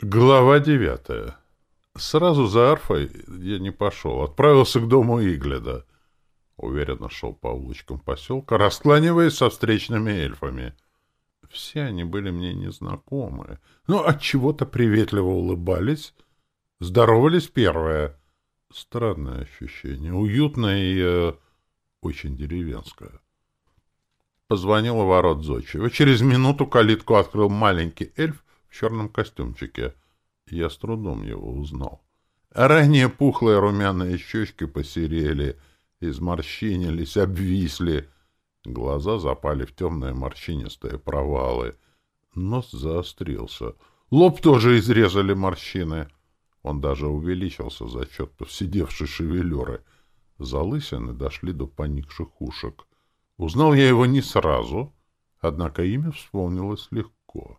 Глава девятая. Сразу за арфой я не пошел, отправился к дому Игледа. Уверенно шел по улочкам поселка, раскланиваясь со встречными эльфами. Все они были мне незнакомы, но от чего то приветливо улыбались, здоровались первое. Странное ощущение, уютное и э, очень деревенское. Позвонил ворот Зодчего. Через минуту калитку открыл маленький эльф черном костюмчике. Я с трудом его узнал. Ранее пухлые румяные щечки посерели, изморщинились, обвисли. Глаза запали в темные морщинистые провалы. Нос заострился. Лоб тоже изрезали морщины. Он даже увеличился за счет повседевшей шевелюры. Залысины дошли до поникших ушек. Узнал я его не сразу, однако имя вспомнилось легко.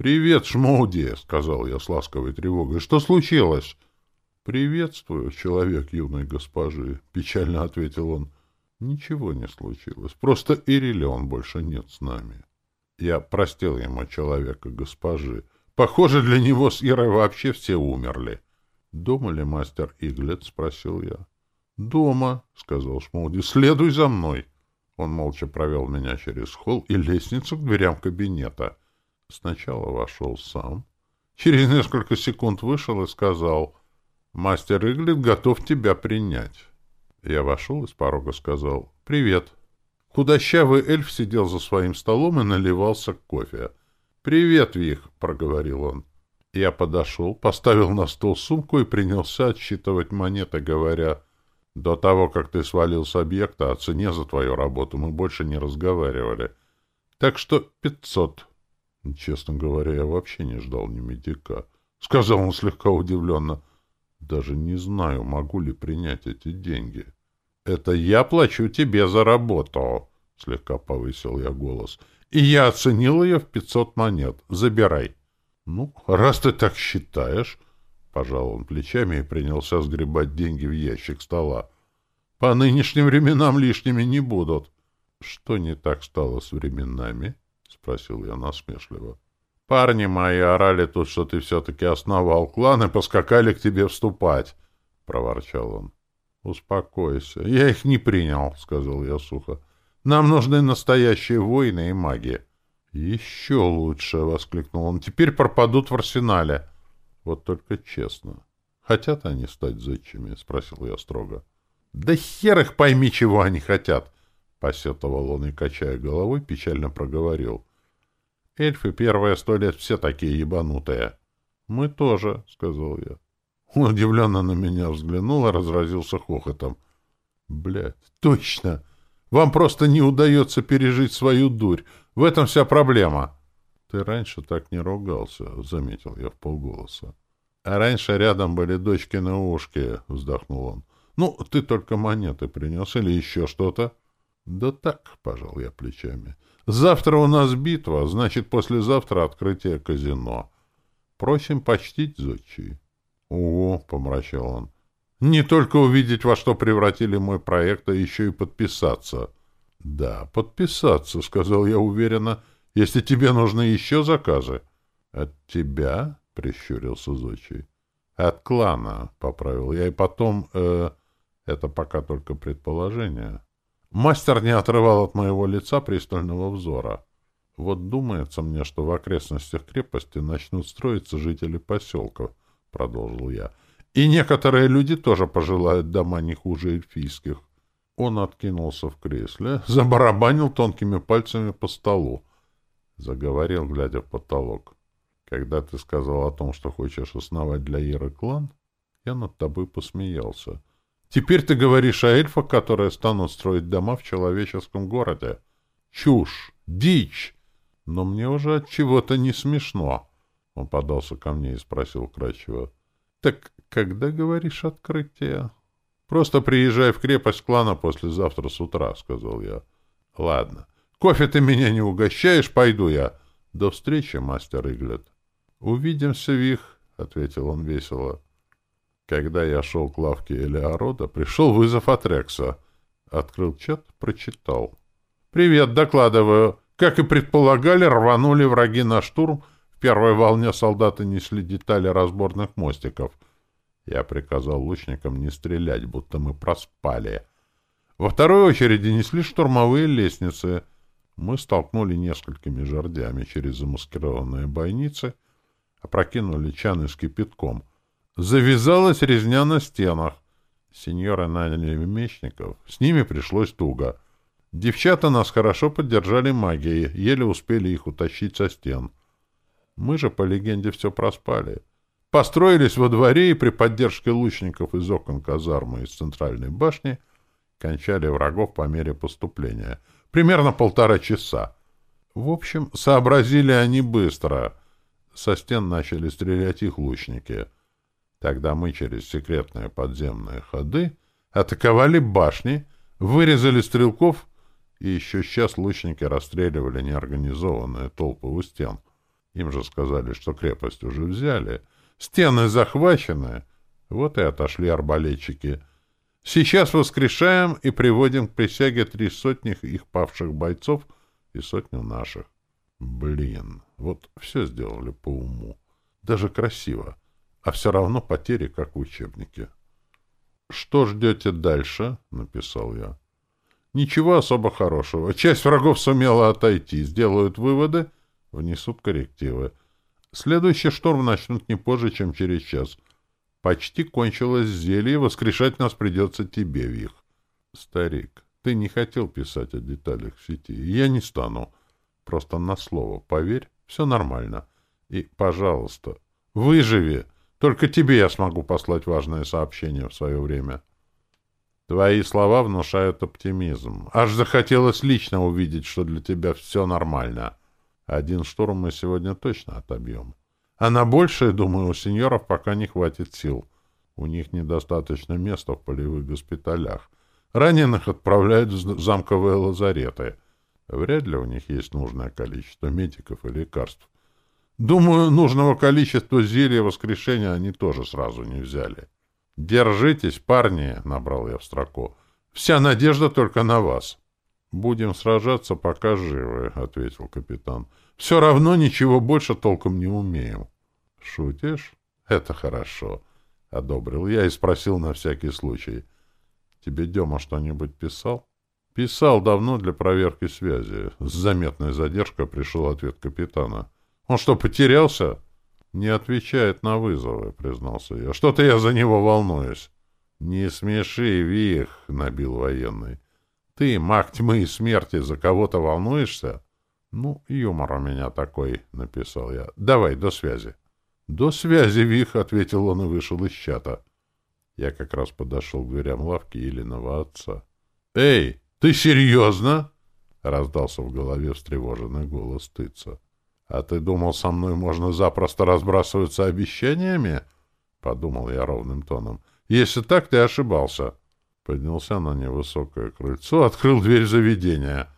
«Привет, Шмоуди!» — сказал я с ласковой тревогой. «Что случилось?» «Приветствую, человек юной госпожи!» — печально ответил он. «Ничего не случилось. Просто Ирилион больше нет с нами». Я простил ему человека госпожи. Похоже, для него с Ирой вообще все умерли. «Дома ли мастер Иглет?» — спросил я. «Дома», — сказал Шмоуди. «Следуй за мной». Он молча провел меня через холл и лестницу к дверям кабинета. Сначала вошел сам. Через несколько секунд вышел и сказал, «Мастер Иглит готов тебя принять». Я вошел и с порога сказал, «Привет». Худощавый эльф сидел за своим столом и наливался кофе. «Привет, Вих», — проговорил он. Я подошел, поставил на стол сумку и принялся отсчитывать монеты, говоря, «До того, как ты свалил с объекта, о цене за твою работу мы больше не разговаривали. Так что пятьсот». Честно говоря, я вообще не ждал ни медика. Сказал он слегка удивленно. Даже не знаю, могу ли принять эти деньги. Это я плачу тебе за работу, слегка повысил я голос. И я оценил ее в пятьсот монет. Забирай. Ну, раз ты так считаешь, пожал он плечами и принялся сгребать деньги в ящик стола. По нынешним временам лишними не будут. Что не так стало с временами? — спросил я насмешливо. Парни мои орали тут, что ты все-таки основал клан и поскакали к тебе вступать, — проворчал он. — Успокойся. Я их не принял, — сказал я сухо. — Нам нужны настоящие воины и маги. — Еще лучше, — воскликнул он. — Теперь пропадут в арсенале. — Вот только честно. — Хотят они стать зодчими? — спросил я строго. — Да хер их пойми, чего они хотят, Посетовал он и, качая головой, печально проговорил. «Эльфы первые сто лет все такие ебанутые». «Мы тоже», — сказал я. Он удивленно на меня взглянул и разразился хохотом. «Блядь, точно! Вам просто не удается пережить свою дурь. В этом вся проблема». «Ты раньше так не ругался», — заметил я в полголоса. «А раньше рядом были дочки на ушке», — вздохнул он. «Ну, ты только монеты принес или еще что-то?» Да так, пожал я плечами. Завтра у нас битва, значит, послезавтра открытие казино. Просим почтить зодчи. Ого, помрачал он. Не только увидеть, во что превратили мой проект, а еще и подписаться. Да, подписаться, сказал я уверенно, если тебе нужны еще заказы. От тебя? Прищурился зодчий. От клана, поправил я. И потом, э, это пока только предположение. Мастер не отрывал от моего лица пристального взора. «Вот думается мне, что в окрестностях крепости начнут строиться жители поселков», — продолжил я. «И некоторые люди тоже пожелают дома не хуже эльфийских». Он откинулся в кресле, забарабанил тонкими пальцами по столу. Заговорил, глядя в потолок. «Когда ты сказал о том, что хочешь основать для Иры клан, я над тобой посмеялся». Теперь ты говоришь о эльфах, которые станут строить дома в человеческом городе. Чушь, дичь. Но мне уже от чего-то не смешно. Он подался ко мне и спросил кратчево. Так когда говоришь открытие? Просто приезжай в крепость клана послезавтра с утра, сказал я. Ладно. Кофе ты меня не угощаешь, пойду я. До встречи, мастер Иглет. Увидимся, Вих, ответил он весело. Когда я шел к лавке Элеорода, пришел вызов от Рекса. Открыл чат, прочитал. «Привет, докладываю. Как и предполагали, рванули враги на штурм. В первой волне солдаты несли детали разборных мостиков. Я приказал лучникам не стрелять, будто мы проспали. Во второй очереди несли штурмовые лестницы. Мы столкнули несколькими жердями через замаскированные бойницы, опрокинули чаны с кипятком — завязалась резня на стенах. Сеньора наняли мечников. С ними пришлось туго. Девчата нас хорошо поддержали магией, еле успели их утащить со стен. Мы же, по легенде, все проспали. Построились во дворе и при поддержке лучников из окон казармы из центральной башни кончали врагов по мере поступления. Примерно полтора часа. В общем, сообразили они быстро. Со стен начали стрелять их лучники — Тогда мы через секретные подземные ходы атаковали башни, вырезали стрелков, и еще сейчас лучники расстреливали неорганизованные толпы у стен. Им же сказали, что крепость уже взяли. Стены захвачены. Вот и отошли арбалетчики. Сейчас воскрешаем и приводим к присяге три сотни их павших бойцов и сотню наших. Блин, вот все сделали по уму. Даже красиво а все равно потери, как в учебнике. «Что ждете дальше?» — написал я. «Ничего особо хорошего. Часть врагов сумела отойти, сделают выводы, внесут коррективы. Следующий шторм начнут не позже, чем через час. Почти кончилось зелье, воскрешать нас придется тебе, Вих. Старик, ты не хотел писать о деталях в сети. Я не стану. Просто на слово поверь, все нормально. И, пожалуйста, выживи!» Только тебе я смогу послать важное сообщение в свое время. Твои слова внушают оптимизм. Аж захотелось лично увидеть, что для тебя все нормально. Один штурм мы сегодня точно отобьем. А на большее, думаю, у сеньоров пока не хватит сил. У них недостаточно места в полевых госпиталях. Раненых отправляют в замковые лазареты. Вряд ли у них есть нужное количество медиков и лекарств. Думаю, нужного количества зелья воскрешения они тоже сразу не взяли. «Держитесь, парни!» — набрал я в строку. «Вся надежда только на вас». «Будем сражаться, пока живы», — ответил капитан. «Все равно ничего больше толком не умеем». «Шутишь? Это хорошо», — одобрил я и спросил на всякий случай. «Тебе Дема что-нибудь писал?» «Писал давно для проверки связи». С заметной задержкой пришел ответ капитана. Он что, потерялся? Не отвечает на вызовы, признался я. Что-то я за него волнуюсь. Не смеши, Вих, набил военный. Ты, маг тьмы и смерти, за кого-то волнуешься? Ну, юмор у меня такой, написал я. Давай, до связи. До связи, Вих, ответил он и вышел из чата. Я как раз подошел к дверям лавки Елиного отца. «Эй, ты серьезно?» — раздался в голове встревоженный голос тыца. «А ты думал, со мной можно запросто разбрасываться обещаниями?» — подумал я ровным тоном. «Если так, ты ошибался». Поднялся на невысокое крыльцо, открыл дверь заведения.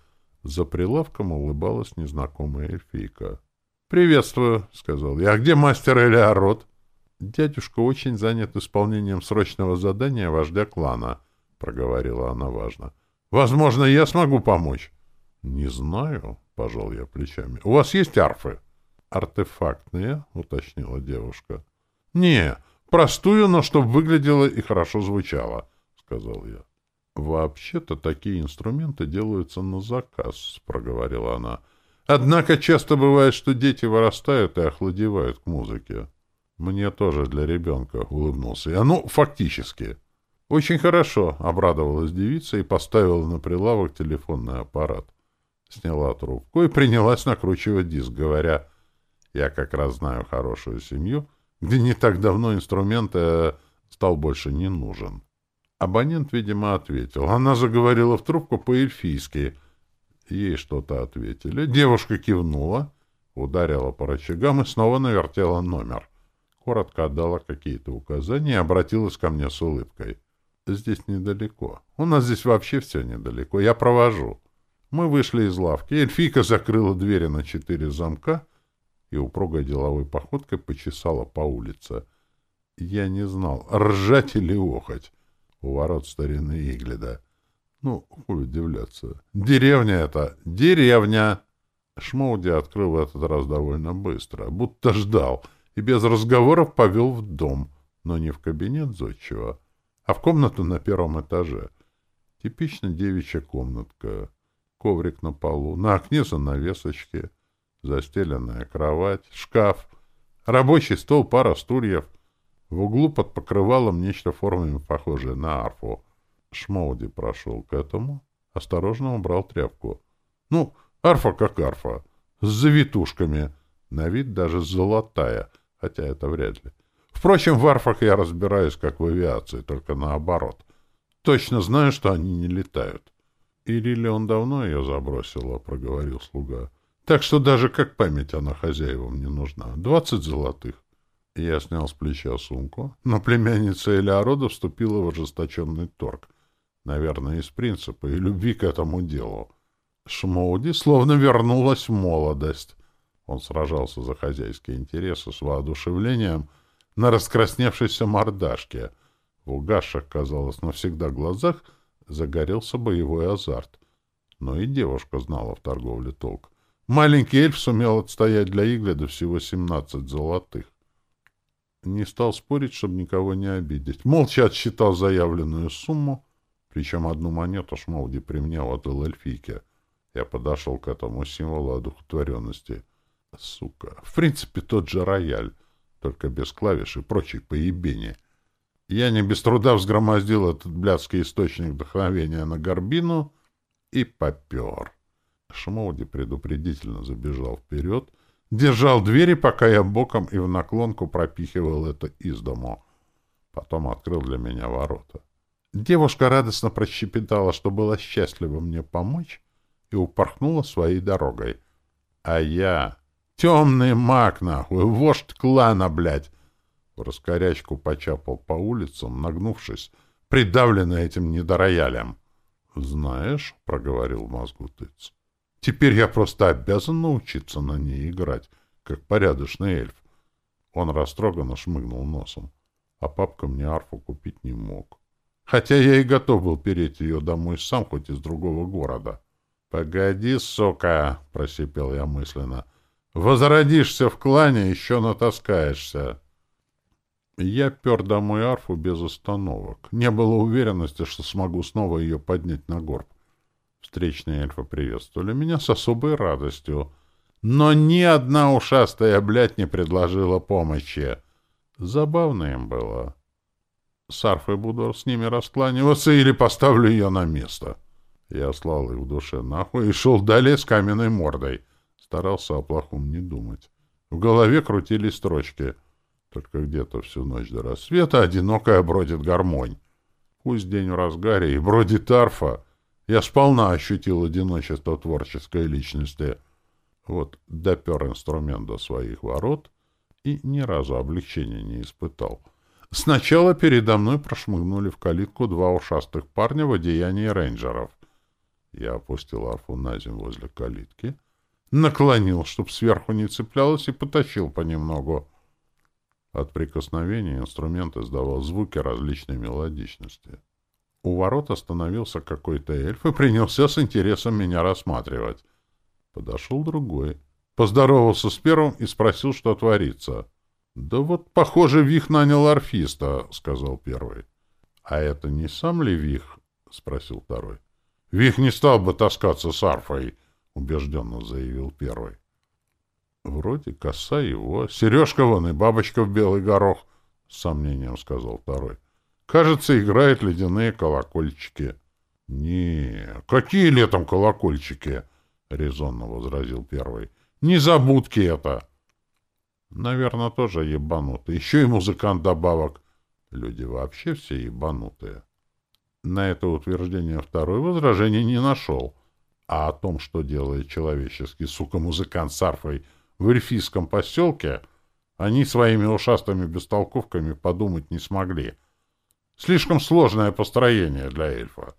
За прилавком улыбалась незнакомая эльфийка. «Приветствую», — сказал я. «А где мастер Элеород?» «Дядюшка очень занят исполнением срочного задания вождя клана», — проговорила она важно. «Возможно, я смогу помочь». «Не знаю», — пожал я плечами. «У вас есть арфы?» «Артефактные», — уточнила девушка. «Не, простую, но чтобы выглядело и хорошо звучало», — сказал я. «Вообще-то такие инструменты делаются на заказ», — проговорила она. «Однако часто бывает, что дети вырастают и охладевают к музыке». «Мне тоже для ребенка», — улыбнулся я. «Ну, фактически». «Очень хорошо», — обрадовалась девица и поставила на прилавок телефонный аппарат сняла трубку и принялась накручивать диск, говоря, «Я как раз знаю хорошую семью, где не так давно инструмент э, стал больше не нужен». Абонент, видимо, ответил. Она заговорила в трубку по-эльфийски. Ей что-то ответили. Девушка кивнула, ударила по рычагам и снова навертела номер. Коротко отдала какие-то указания и обратилась ко мне с улыбкой. «Здесь недалеко. У нас здесь вообще все недалеко. Я провожу». Мы вышли из лавки. Эльфийка закрыла двери на четыре замка и упругой деловой походкой почесала по улице. Я не знал, ржать или охоть. У ворот старины Игледа. Ну, хуй удивляться. Деревня это! Деревня! Шмоуди открыл в этот раз довольно быстро, будто ждал, и без разговоров повел в дом, но не в кабинет зодчего, а в комнату на первом этаже. Типично девичья комнатка — коврик на полу, на окне занавесочки, застеленная кровать, шкаф, рабочий стол, пара стульев. В углу под покрывалом нечто формами похожее на арфу. Шмоуди прошел к этому, осторожно убрал тряпку. Ну, арфа как арфа, с завитушками, на вид даже золотая, хотя это вряд ли. Впрочем, в арфах я разбираюсь, как в авиации, только наоборот. Точно знаю, что они не летают. Или ли он давно ее забросила, — проговорил слуга. — Так что даже как память она хозяевам не нужна. Двадцать золотых. Я снял с плеча сумку, но племянница Элеорода вступила в ожесточенный торг. Наверное, из принципа и любви к этому делу. Шмоуди словно вернулась в молодость. Он сражался за хозяйские интересы с воодушевлением на раскрасневшейся мордашке. В угасших, казалось, навсегда глазах — загорелся боевой азарт. Но и девушка знала в торговле толк. Маленький эльф сумел отстоять для Игледа всего 17 золотых. Не стал спорить, чтобы никого не обидеть. Молча отсчитал заявленную сумму, причем одну монету Шмолди при мне отдал эльфийке. Я подошел к этому символу одухотворенности. Сука. В принципе, тот же рояль, только без клавиш и прочих поебений. Я не без труда взгромоздил этот блядский источник вдохновения на горбину и попер. Шмолди предупредительно забежал вперед, держал двери, пока я боком и в наклонку пропихивал это из дому. Потом открыл для меня ворота. Девушка радостно прощепетала, что была счастлива мне помочь, и упорхнула своей дорогой. А я... Темный маг, нахуй, вождь клана, блядь! раскорячку почапал по улицам, нагнувшись, придавленный этим недороялем. «Знаешь», — проговорил Мазгутыц, — «теперь я просто обязан научиться на ней играть, как порядочный эльф». Он растроганно шмыгнул носом, а папка мне арфу купить не мог. Хотя я и готов был переть ее домой сам, хоть из другого города. «Погоди, сука!» — просипел я мысленно. «Возродишься в клане, еще натаскаешься!» Я пер домой арфу без остановок. Не было уверенности, что смогу снова ее поднять на горб. Встречные эльфы приветствовали меня с особой радостью. Но ни одна ушастая блядь не предложила помощи. Забавно им было. С арфой буду с ними раскланиваться или поставлю ее на место. Я слал их в душе нахуй и шел далее с каменной мордой. Старался о плохом не думать. В голове крутились строчки — только где-то всю ночь до рассвета одинокая бродит гармонь. Пусть день в разгаре и бродит арфа. Я сполна ощутил одиночество творческой личности. Вот допер инструмент до своих ворот и ни разу облегчения не испытал. Сначала передо мной прошмыгнули в калитку два ушастых парня в одеянии рейнджеров. Я опустил арфу на землю возле калитки, наклонил, чтоб сверху не цеплялась, и потащил понемногу. От прикосновения инструмент издавал звуки различной мелодичности. У ворот остановился какой-то эльф и принялся с интересом меня рассматривать. Подошел другой. Поздоровался с первым и спросил, что творится. — Да вот, похоже, Вих нанял орфиста, — сказал первый. — А это не сам ли Вих? — спросил второй. — Вих не стал бы таскаться с арфой, — убежденно заявил первый. Вроде коса его. Сережка вон и бабочка в белый горох, — с сомнением сказал второй. Кажется, играет ледяные колокольчики. — Не, какие летом колокольчики? — резонно возразил первый. Не — Незабудки это! — Наверное, тоже ебанутый. Еще и музыкант добавок. Люди вообще все ебанутые. На это утверждение второй возражений не нашел. А о том, что делает человеческий сука-музыкант с арфой — в эльфийском поселке, они а своими ушастыми бестолковками подумать не смогли. Слишком сложное построение для эльфа.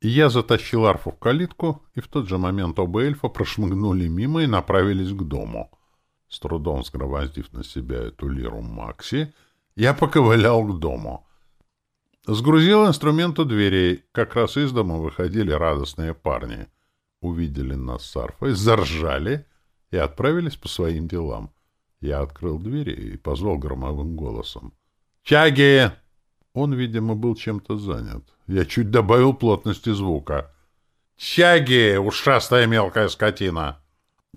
Я затащил арфу в калитку, и в тот же момент оба эльфа прошмыгнули мимо и направились к дому. С трудом сгромоздив на себя эту лиру Макси, я поковылял к дому. Сгрузил инструмент у дверей. Как раз из дома выходили радостные парни. Увидели нас с арфой, заржали — и отправились по своим делам. Я открыл двери и позвал громовым голосом. «Чаги!» Он, видимо, был чем-то занят. Я чуть добавил плотности звука. «Чаги, ушастая мелкая скотина!»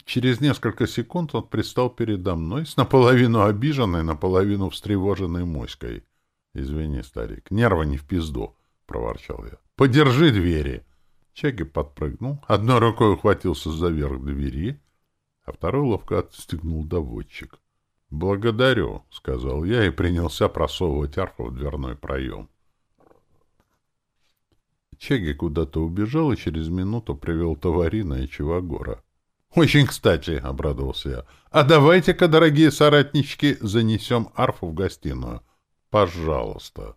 Через несколько секунд он пристал передо мной с наполовину обиженной, наполовину встревоженной моськой. «Извини, старик, нервы не в пизду!» — проворчал я. «Подержи двери!» Чаги подпрыгнул, одной рукой ухватился за верх двери — а второй ловко отстегнул доводчик. «Благодарю», — сказал я и принялся просовывать арфу в дверной проем. Чеги куда-то убежал и через минуту привел Товарина и Чивагора. «Очень кстати», — обрадовался я. «А давайте-ка, дорогие соратнички, занесем арфу в гостиную. Пожалуйста».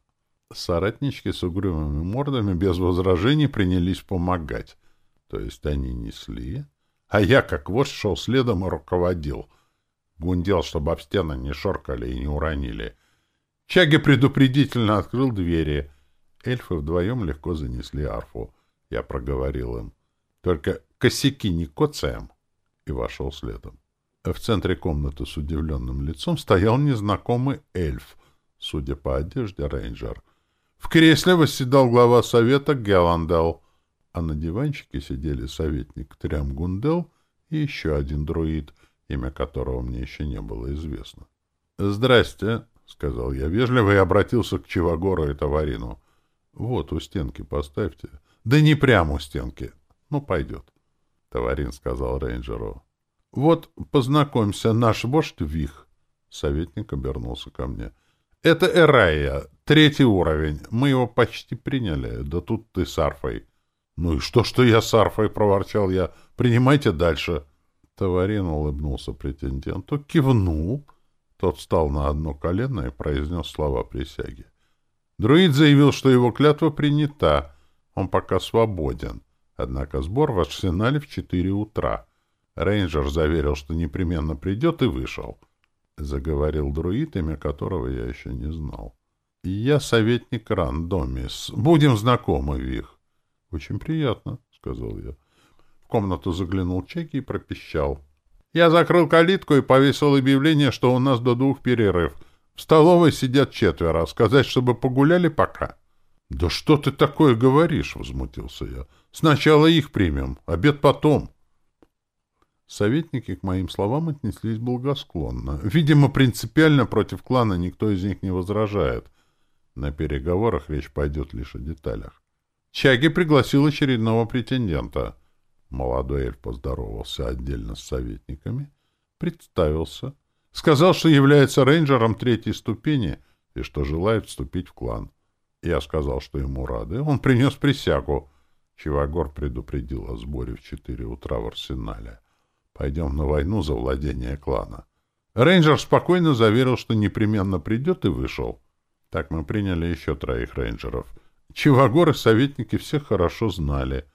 Соратнички с угрюмыми мордами без возражений принялись помогать. То есть они несли, а я, как вождь, шел следом и руководил. Гундел, чтобы об стены не шоркали и не уронили. Чаги предупредительно открыл двери. Эльфы вдвоем легко занесли арфу. Я проговорил им. Только косяки не коцаем. И вошел следом. В центре комнаты с удивленным лицом стоял незнакомый эльф, судя по одежде, рейнджер. В кресле восседал глава совета Геландал а на диванчике сидели советник Трямгундел и еще один друид, имя которого мне еще не было известно. «Здрасте», — сказал я вежливо и обратился к Чивагору и Товарину. «Вот у стенки поставьте». «Да не прямо у стенки. Ну, пойдет», — Товарин сказал рейнджеру. «Вот, познакомься, наш вождь Вих». Советник обернулся ко мне. «Это Эрая, третий уровень. Мы его почти приняли, да тут ты с арфой». Ну и что, что я с арфой проворчал я? Принимайте дальше. Товарин улыбнулся претенденту, кивнул. Тот встал на одно колено и произнес слова присяги. Друид заявил, что его клятва принята. Он пока свободен. Однако сбор в арсенале в четыре утра. Рейнджер заверил, что непременно придет и вышел. Заговорил друид, имя которого я еще не знал. «Я советник Рандомис. Будем знакомы, Вих. Очень приятно, сказал я. В комнату заглянул Чеки и пропищал. Я закрыл калитку и повесил объявление, что у нас до двух перерыв. В столовой сидят четверо. А сказать, чтобы погуляли пока. Да что ты такое говоришь, возмутился я. Сначала их примем, обед потом. Советники к моим словам отнеслись благосклонно. Видимо, принципиально против клана никто из них не возражает. На переговорах речь пойдет лишь о деталях. Чаги пригласил очередного претендента. Молодой эльф поздоровался отдельно с советниками, представился, сказал, что является рейнджером третьей ступени и что желает вступить в клан. Я сказал, что ему рады. Он принес присягу. Чивагор предупредил о сборе в четыре утра в арсенале. Пойдем на войну за владение клана. Рейнджер спокойно заверил, что непременно придет и вышел. Так мы приняли еще троих рейнджеров — Чивагоры советники все хорошо знали.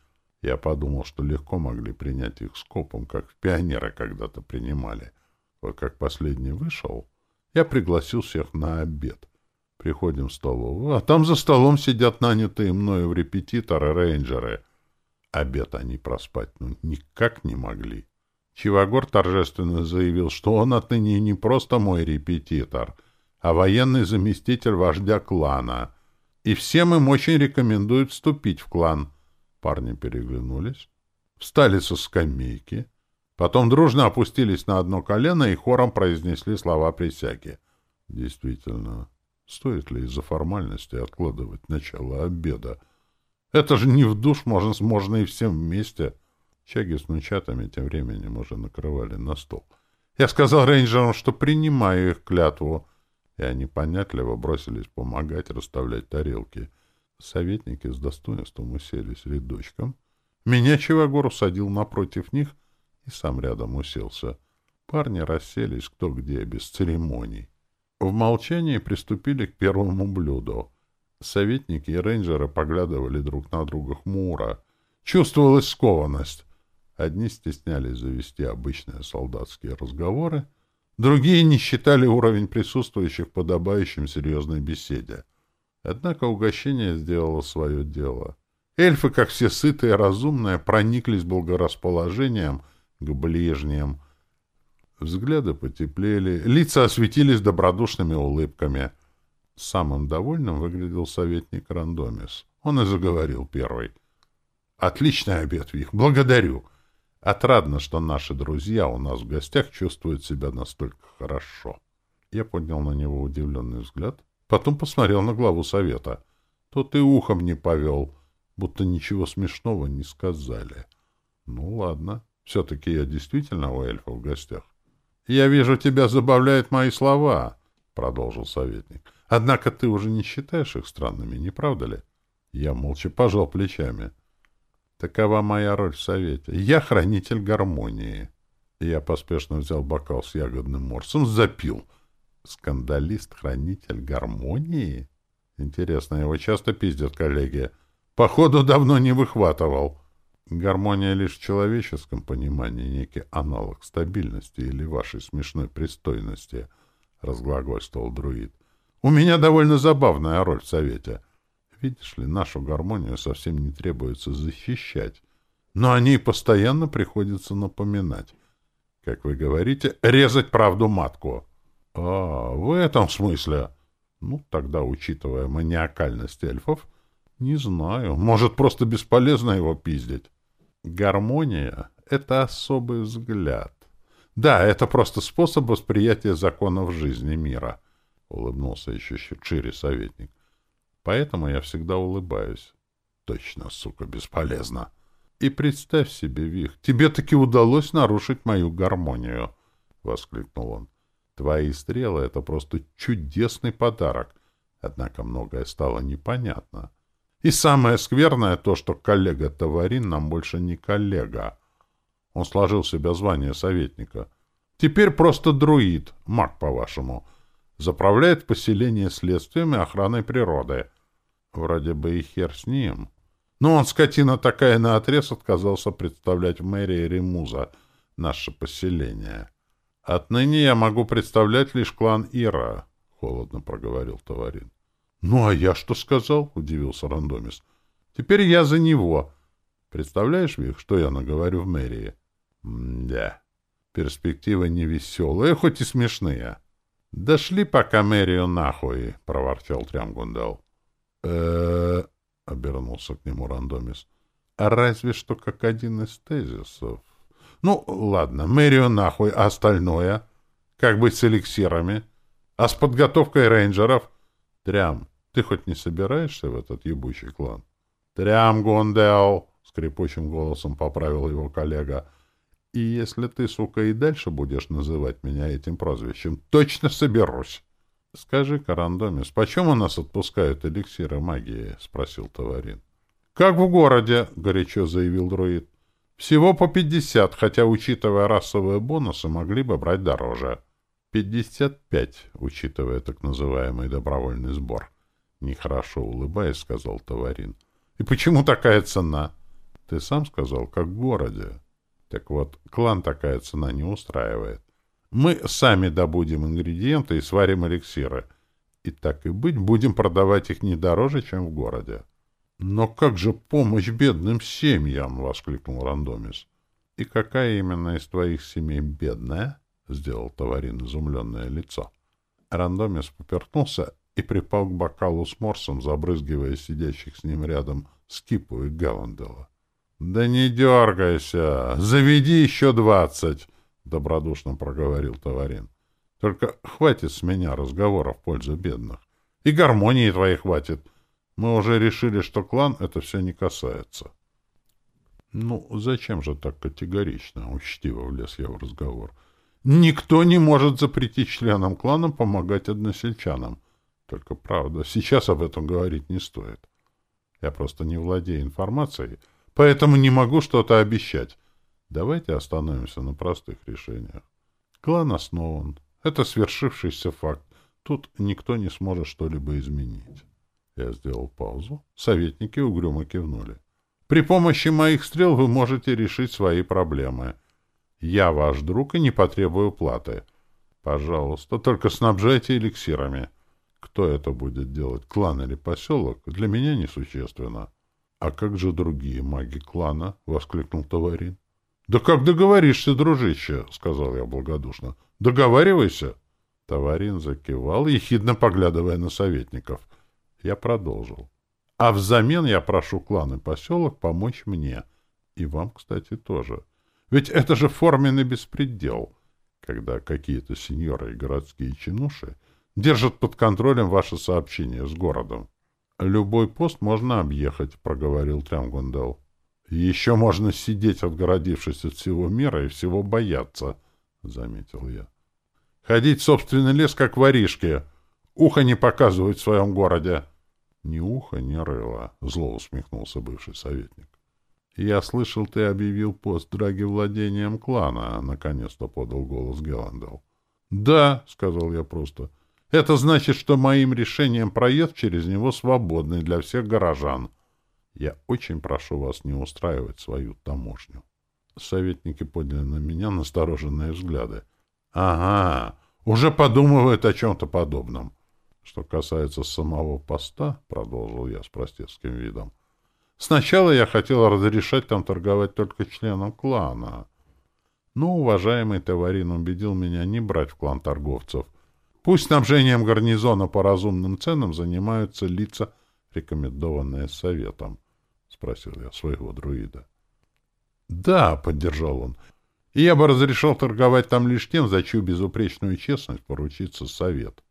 Я подумал, что легко могли принять их скопом, как в пионера когда-то принимали. Вот как последний вышел, я пригласил всех на обед. Приходим в столовую, а там за столом сидят нанятые мною в репетиторы рейнджеры. Обед они проспать ну никак не могли. Чивагор торжественно заявил, что он отныне не просто мой репетитор, а военный заместитель вождя клана — и всем им очень рекомендуют вступить в клан. Парни переглянулись, встали со скамейки, потом дружно опустились на одно колено и хором произнесли слова присяги. Действительно, стоит ли из-за формальности откладывать начало обеда? Это же не в душ, можно, можно и всем вместе. Чаги с нучатами тем временем уже накрывали на стол. Я сказал рейнджерам, что принимаю их клятву — и они понятливо бросились помогать расставлять тарелки. Советники с достоинством уселись рядочком. Меня Чивагор усадил напротив них и сам рядом уселся. Парни расселись кто где, без церемоний. В молчании приступили к первому блюду. Советники и рейнджеры поглядывали друг на друга хмуро. Чувствовалась скованность. Одни стеснялись завести обычные солдатские разговоры, Другие не считали уровень присутствующих подобающим серьезной беседе. Однако угощение сделало свое дело. Эльфы, как все сытые и разумные, прониклись благорасположением к ближним. Взгляды потеплели, лица осветились добродушными улыбками. Самым довольным выглядел советник Рандомис. Он и заговорил первый. «Отличный обед, Вих, благодарю!» Отрадно, что наши друзья у нас в гостях чувствуют себя настолько хорошо. Я поднял на него удивленный взгляд, потом посмотрел на главу совета. Тот и ухом не повел, будто ничего смешного не сказали. Ну ладно, все-таки я действительно у эльфа в гостях. «Я вижу, тебя забавляют мои слова», — продолжил советник. «Однако ты уже не считаешь их странными, не правда ли?» Я молча пожал плечами. Такова моя роль в Совете. Я хранитель гармонии. Я поспешно взял бокал с ягодным морсом, запил. Скандалист, хранитель гармонии? Интересно, его часто пиздят коллеги. Походу, давно не выхватывал. Гармония лишь в человеческом понимании некий аналог стабильности или вашей смешной пристойности, — разглагольствовал друид. — У меня довольно забавная роль в Совете — Видишь ли, нашу гармонию совсем не требуется защищать, но о ней постоянно приходится напоминать. Как вы говорите, резать правду матку. А, в этом смысле. Ну, тогда, учитывая маниакальность эльфов, не знаю, может, просто бесполезно его пиздить. Гармония — это особый взгляд. Да, это просто способ восприятия законов жизни мира, — улыбнулся еще шире советник. Поэтому я всегда улыбаюсь. Точно, сука, бесполезно. И представь себе, Вих, тебе таки удалось нарушить мою гармонию, — воскликнул он. Твои стрелы — это просто чудесный подарок. Однако многое стало непонятно. И самое скверное то, что коллега Таварин нам больше не коллега. Он сложил в себя звание советника. Теперь просто друид, маг, по-вашему. Заправляет поселение следствием и охраной природы. Вроде бы и хер с ним. Но он, скотина такая, наотрез отказался представлять в мэрии Ремуза наше поселение. «Отныне я могу представлять лишь клан Ира», — холодно проговорил товарин. «Ну а я что сказал?» — удивился рандомис. «Теперь я за него. Представляешь, Вик, что я наговорю в мэрии?» «Да. Перспективы невеселые, хоть и смешные». Дошли пока мэрию нахуй!» — проворчал Трямгундал. Э, обернулся к нему Рандомис. А разве что как один из тезисов. Ну, ладно, мэрию нахуй, а остальное? Как быть с эликсирами? А с подготовкой рейнджеров? Трям, ты хоть не собираешься в этот ебучий клан? Трям, Гондел, скрипучим голосом поправил его коллега. И если ты, сука, и дальше будешь называть меня этим прозвищем, точно соберусь. «Скажи, Карандамис, почем у нас отпускают эликсиры магии?» — спросил Товарин. «Как в городе», — горячо заявил друид. «Всего по пятьдесят, хотя, учитывая расовые бонусы, могли бы брать дороже». «Пятьдесят пять, учитывая так называемый добровольный сбор», — нехорошо улыбаясь, сказал Товарин. «И почему такая цена?» «Ты сам сказал, как в городе». «Так вот, клан такая цена не устраивает». Мы сами добудем ингредиенты и сварим эликсиры. И так и быть, будем продавать их не дороже, чем в городе. «Но как же помощь бедным семьям?» — воскликнул Рандомис. «И какая именно из твоих семей бедная?» — сделал Товарин изумленное лицо. Рандомис попертнулся и припал к бокалу с морсом, забрызгивая сидящих с ним рядом Скипу и Галандела. «Да не дергайся! Заведи еще двадцать!» добродушно проговорил Товарин. Только хватит с меня разговоров в пользу бедных. И гармонии твоей хватит. Мы уже решили, что клан это все не касается. Ну, зачем же так категорично? Учтиво влез я в разговор. Никто не может запретить членам клана помогать односельчанам. Только правда, сейчас об этом говорить не стоит. Я просто не владею информацией, поэтому не могу что-то обещать. Давайте остановимся на простых решениях. Клан основан. Это свершившийся факт. Тут никто не сможет что-либо изменить. Я сделал паузу. Советники угрюмо кивнули. При помощи моих стрел вы можете решить свои проблемы. Я ваш друг и не потребую платы. Пожалуйста, только снабжайте эликсирами. Кто это будет делать, клан или поселок, для меня несущественно. — А как же другие маги клана? — воскликнул Товарин. «Да как договоришься, дружище?» — сказал я благодушно. «Договаривайся!» Товарин закивал, ехидно поглядывая на советников. Я продолжил. «А взамен я прошу клан и поселок помочь мне. И вам, кстати, тоже. Ведь это же форменный беспредел, когда какие-то сеньоры и городские чинуши держат под контролем ваше сообщение с городом. «Любой пост можно объехать», — проговорил Трямгундел. Еще можно сидеть, отгородившись от всего мира и всего бояться, — заметил я. Ходить в собственный лес, как воришки. Ухо не показывают в своем городе. Ни ухо, ни рыло, — зло усмехнулся бывший советник. Я слышал, ты объявил пост драги владением клана, — наконец-то подал голос Геландал. Да, — сказал я просто. Это значит, что моим решением проезд через него свободный для всех горожан. — я очень прошу вас не устраивать свою таможню. Советники подняли на меня настороженные взгляды. Ага, уже подумывают о чем-то подобном. Что касается самого поста, продолжил я с простецким видом, сначала я хотел разрешать там торговать только членам клана. Но уважаемый товарин убедил меня не брать в клан торговцев. Пусть снабжением гарнизона по разумным ценам занимаются лица, рекомендованные советом. — спросил я своего друида. — Да, — поддержал он, — я бы разрешил торговать там лишь тем, за чью безупречную честность поручиться совет.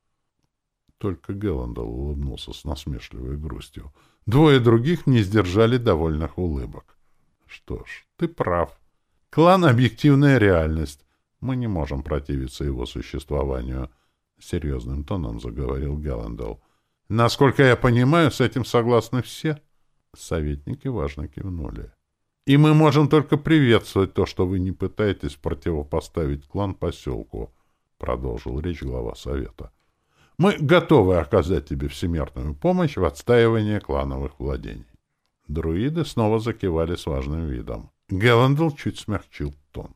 Только Гелландал улыбнулся с насмешливой грустью. Двое других не сдержали довольных улыбок. — Что ж, ты прав. Клан — объективная реальность. Мы не можем противиться его существованию, — серьезным тоном заговорил Гелландал. — Насколько я понимаю, с этим согласны все. — советники важно кивнули. И мы можем только приветствовать то, что вы не пытаетесь противопоставить клан поселку, продолжил речь глава совета. Мы готовы оказать тебе всемирную помощь в отстаивании клановых владений. Друиды снова закивали с важным видом. Геландл чуть смягчил тон.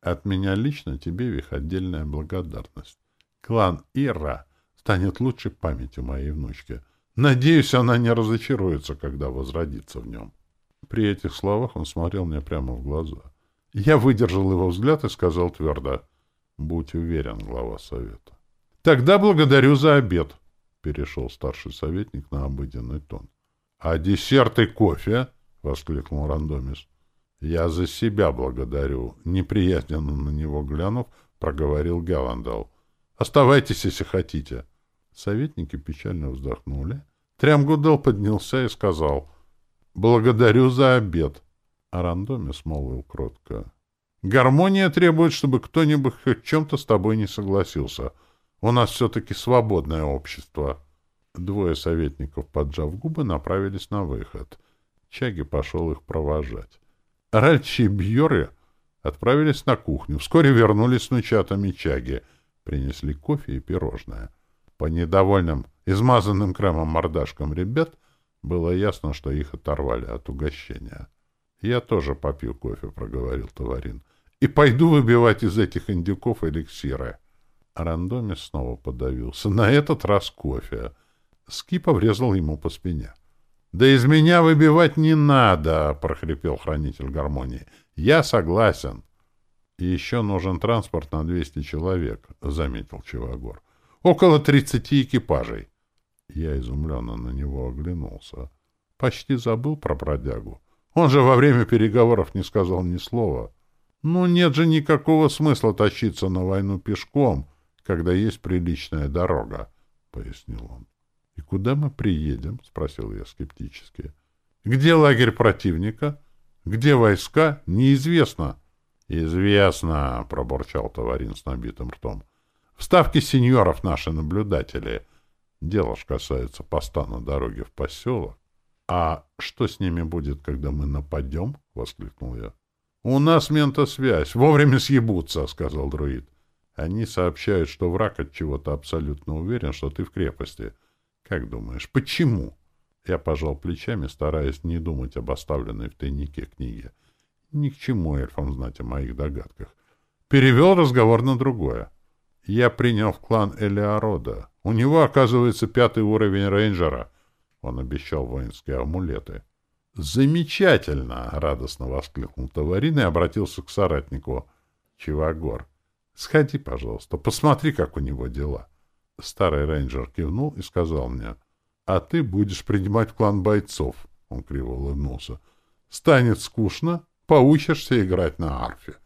От меня лично тебе, Вих, отдельная благодарность. Клан Ира станет лучшей памятью моей внучки — Надеюсь, она не разочаруется, когда возродится в нем. При этих словах он смотрел мне прямо в глаза. Я выдержал его взгляд и сказал твердо. «Будь уверен, глава совета». «Тогда благодарю за обед», — перешел старший советник на обыденный тон. «А десерт и кофе?» — воскликнул Рандомис. «Я за себя благодарю», — неприязненно на него глянув, проговорил Галандал. «Оставайтесь, если хотите». Советники печально вздохнули. Трямгудел поднялся и сказал «Благодарю за обед». А рандоме смолвил кротко. «Гармония требует, чтобы кто-нибудь хоть чем-то с тобой не согласился. У нас все-таки свободное общество». Двое советников, поджав губы, направились на выход. Чаги пошел их провожать. Ральчи и Бьоры отправились на кухню. Вскоре вернулись с нучатами Чаги. Принесли кофе и пирожное. По недовольным, измазанным кремом мордашкам ребят было ясно, что их оторвали от угощения. «Я тоже попью кофе», — проговорил Товарин, — «и пойду выбивать из этих индюков эликсиры». Рандомис снова подавился. На этот раз кофе. Скипа врезал ему по спине. «Да из меня выбивать не надо!» — прохрипел хранитель гармонии. «Я согласен!» «И еще нужен транспорт на 200 человек», — заметил Чивагор около 30 экипажей. Я изумленно на него оглянулся. Почти забыл про бродягу. Он же во время переговоров не сказал ни слова. Ну, нет же никакого смысла тащиться на войну пешком, когда есть приличная дорога, — пояснил он. — И куда мы приедем? — спросил я скептически. — Где лагерь противника? Где войска? Неизвестно. — Известно, — пробурчал товарин с набитым ртом. — Вставки сеньоров наши наблюдатели. Дело ж касается поста на дороге в поселок. «А что с ними будет, когда мы нападем?» — воскликнул я. «У нас ментосвязь. Вовремя съебутся», — сказал друид. «Они сообщают, что враг от чего-то абсолютно уверен, что ты в крепости. Как думаешь, почему?» Я пожал плечами, стараясь не думать об оставленной в тайнике книге. Ни к чему эльфам знать о моих догадках. Перевел разговор на другое. Я принял в клан Элеорода. У него, оказывается, пятый уровень рейнджера. Он обещал воинские амулеты. «Замечательно!» — радостно воскликнул Таварин и обратился к соратнику. «Чивагор, сходи, пожалуйста, посмотри, как у него дела». Старый рейнджер кивнул и сказал мне. «А ты будешь принимать клан бойцов», — он криво улыбнулся. «Станет скучно, поучишься играть на арфе».